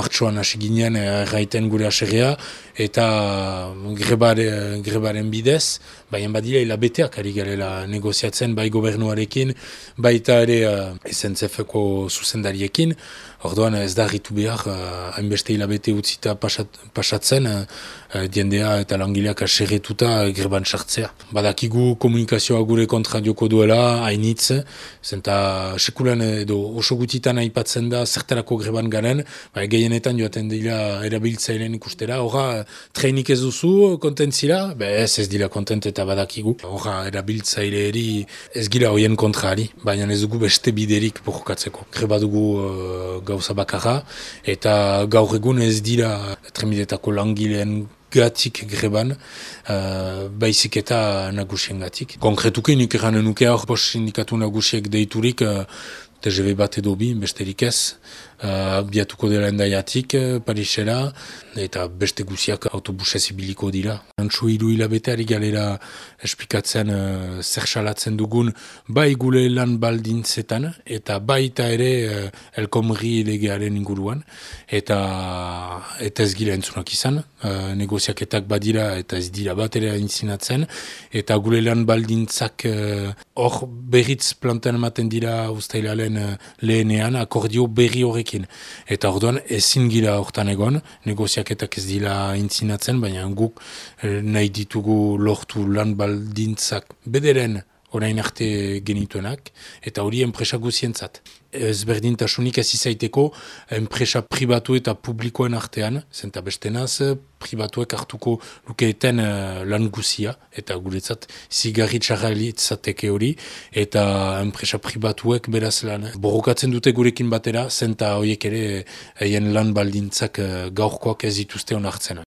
martxoan hasi ginen erraiten gure aserrea, eta grebare, grebaren bidez, baina badira hilabeteak ari garela negoziatzen bai gobernuarekin, baita ere uh, SNCF-ko zuzendariekin, orduan ez da ritu behar, uh, hilabete utzita pasat, pasatzen, uh, diendea eta langileak aserretuta greban sartzea. Badakigu komunikazioa gure kontra joko duela, hainitz, zenta sekulan edo oso gutitan aipatzen da zertarako greban garen, bai gehienetan joaten dira erabiltzailean ikustera, horra treinik ez duzu kontentzira, be ez ez dira kontent eta badakigu. Horra erabiltzaileeri ez gira hoien kontrari, baina ez dugu beste biderik borrokatzeko. Greba dugu uh, gauza bakarra, eta gaur egun ez dira tremidetako langileen gatik greban, uh, baizik eta nagusien gatik. Konkretuki nik eranen nuke hor pos sindikatu nagusiek deiturik, uh, TGV bat edo bi, besterik ez, uh, biatuko dela endaiatik, uh, Parisera, eta beste guziak autobusez ibiliko dira. Antxo hiru hilabete ari galera esplikatzen uh, zer salatzen dugun bai gule lan baldintzetan, eta baita ere uh, elkomri legearen inguruan, eta, eta ez gila entzunak izan, uh, negoziaketak badira eta ez dira bat ere inzinatzen, eta gule lan baldintzak hor uh, berriz plantan ematen dira ustailalen uh, lehenean akordio berri horrek Eta orduan ezin gira hortan egon, negoziaketak ez dila intzinatzen, baina guk eh, nahi ditugu lortu lan baldintzak bederen orain arte genituenak, eta hori enpresa guzientzat. Ez berdintasunik ez izaiteko enpresa pribatu eta publikoen artean, zenta bestenaz, pribatuek hartuko lukeeten uh, lan guzia, eta guretzat zigarri txarralitzateke hori, eta enpresa pribatuek beraz lan. Borrokatzen dute gurekin batera, zenta horiek ere haien lan baldintzak uh, gaurkoak ez dituzte onartzen.